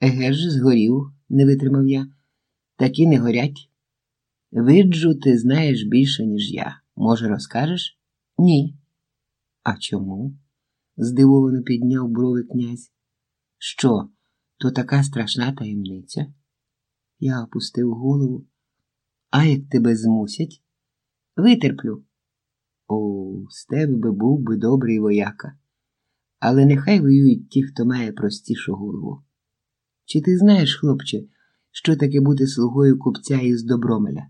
Еге ж, згорів, не витримав я. Такі не горять. Виджу, ти знаєш більше, ніж я. Може, розкажеш? Ні. А чому? здивовано підняв брови князь. Що, то така страшна таємниця? Я опустив голову. А як тебе змусять? Витерплю. О, з тебе би був би добрий вояка. Але нехай воюють ті, хто має простішу голову. Чи ти знаєш, хлопче, що таке бути слугою купця із Добромеля?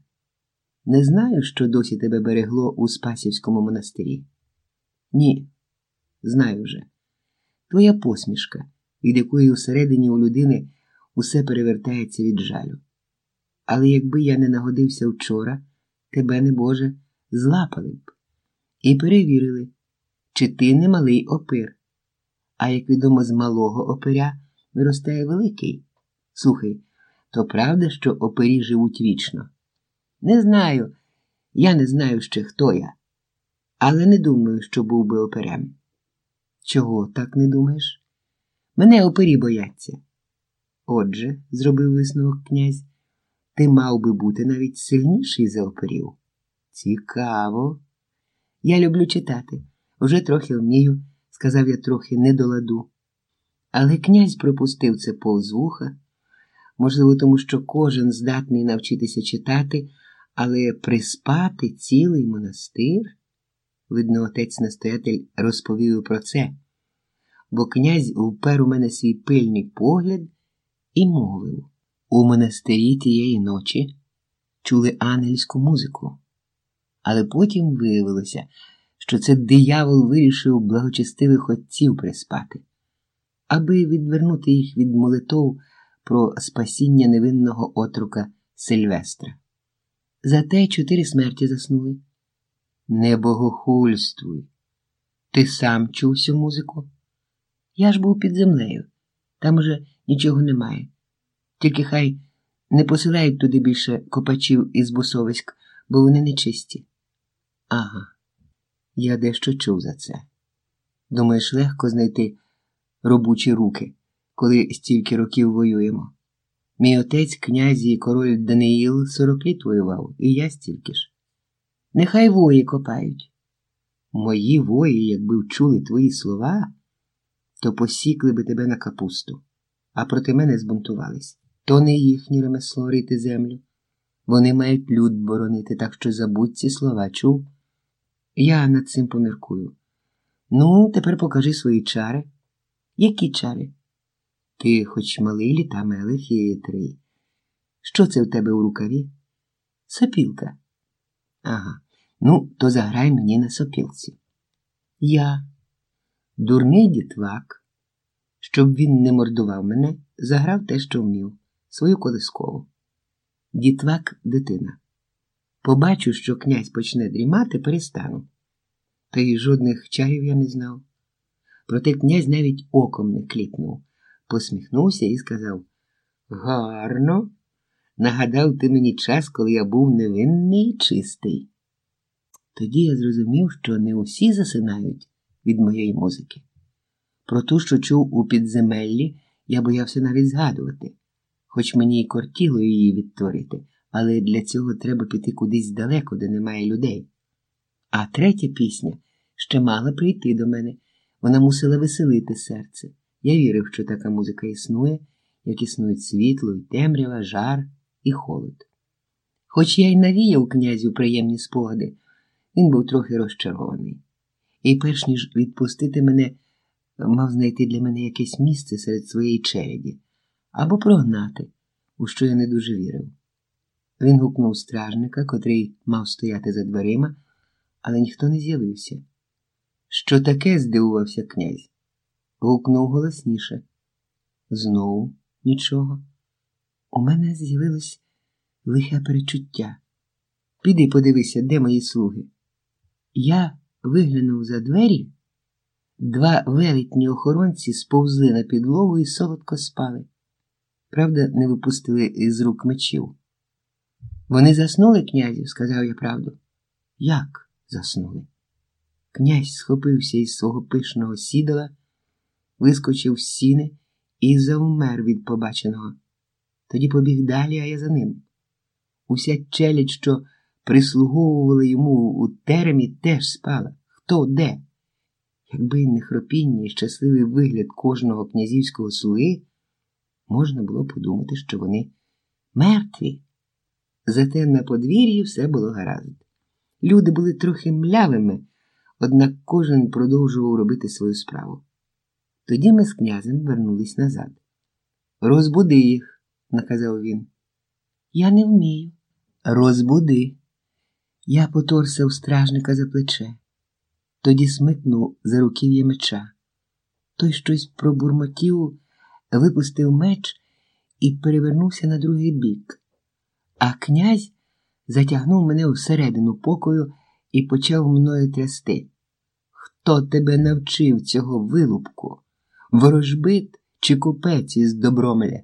Не знаю, що досі тебе берегло у Спасівському монастирі. Ні, знаю вже. Твоя посмішка, від якої всередині у людини усе перевертається від жалю. Але якби я не нагодився вчора, тебе, не Боже, злапали б і перевірили, чи ти не малий опир. А як відомо, з малого опиря виростає великий. Слухай, то правда, що опирі живуть вічно? Не знаю, я не знаю ще, хто я, але не думаю, що був би оперем. Чого так не думаєш? Мене опері бояться. Отже, зробив висновок князь, ти мав би бути навіть сильніший за оперів. Цікаво. Я люблю читати, вже трохи вмію, сказав я трохи не до ладу. Але князь пропустив це повз вуха, можливо, тому що кожен здатний навчитися читати, але приспати цілий монастир. Видно, отець настоятель розповів про це, бо князь впер у мене свій пильний погляд і мовив у монастирі тієї ночі чули ангельську музику. Але потім виявилося, що це диявол вирішив благочестивих отців приспати, аби відвернути їх від молитов про спасіння невинного отрука Сильвестра. Зате чотири смерті заснули. Не богохульствуй. Ти сам чув всю музику? Я ж був під землею, там уже нічого немає. Тільки хай не посилають туди більше копачів із бусовиськ, бо вони нечисті. Ага, я дещо чув за це. Думаєш, легко знайти робочі руки, коли стільки років воюємо. Мій отець, князь і король Даниїл сорок літ воював, і я стільки ж. Нехай вої копають. Мої вої, якби вчули твої слова, то посікли би тебе на капусту, а проти мене збунтувались. То не їхнє ремесло рити землю. Вони мають люд боронити, так що забудь ці слова, чув? Я над цим поміркую. Ну, тепер покажи свої чари. Які чари? Ти хоч малий літами, але хитрий. Що це в тебе у рукаві? Сопілка. Ага. Ну, то заграй мені на сопілці. Я, дурний дітвак, щоб він не мордував мене, заграв те, що вмів, свою колискову. Дітвак дитина. Побачу, що князь почне дрімати, перестану. Та й жодних чарів я не знав. Проте князь навіть оком не кліпнув, посміхнувся і сказав Гарно, нагадав ти мені час, коли я був невинний і чистий. Тоді я зрозумів, що не усі засинають від моєї музики. Про ту, що чув у підземеллі, я боявся навіть згадувати, хоч мені й кортіло її відтворити, але для цього треба піти кудись далеко, де немає людей. А третя пісня ще мала прийти до мене, вона мусила веселити серце. Я вірив, що така музика існує, як існують світло, і темрява, жар і холод. Хоч я й навіяв князю приємні спогади. Він був трохи розчарований. І, перш ніж відпустити мене, мав знайти для мене якесь місце серед своєї череді або прогнати, у що я не дуже вірив. Він гукнув стражника, котрий мав стояти за дверима, але ніхто не з'явився. Що таке? здивувався князь. Гукнув голосніше. Знову нічого. У мене з'явилось лихе перечуття. Піди подивися, де мої слуги. Я виглянув за двері, два велетні охоронці сповзли на підлогу і солодко спали. Правда, не випустили із рук мечів. Вони заснули, князю, сказав я правду. Як заснули? Князь схопився із свого пишного сідала, вискочив з сіни і завмер від побаченого. Тоді побіг далі, а я за ним. Уся челядь, що прислуговувала йому у теремі, теж спала. Хто де? Якби не хропіння і щасливий вигляд кожного князівського слуги, можна було подумати, що вони мертві. Зате на подвір'ї все було гаразд. Люди були трохи млявими, однак кожен продовжував робити свою справу. Тоді ми з князем вернулись назад. Розбуди їх, наказав він. Я не вмію. Розбуди. Я поторсав стражника за плече, тоді смикнув за руків'я меча. Той щось пробурмотів, випустив меч і перевернувся на другий бік. А князь затягнув мене всередину покою і почав мною трясти. Хто тебе навчив цього вилупку? Ворожбит чи купець із Добромеля?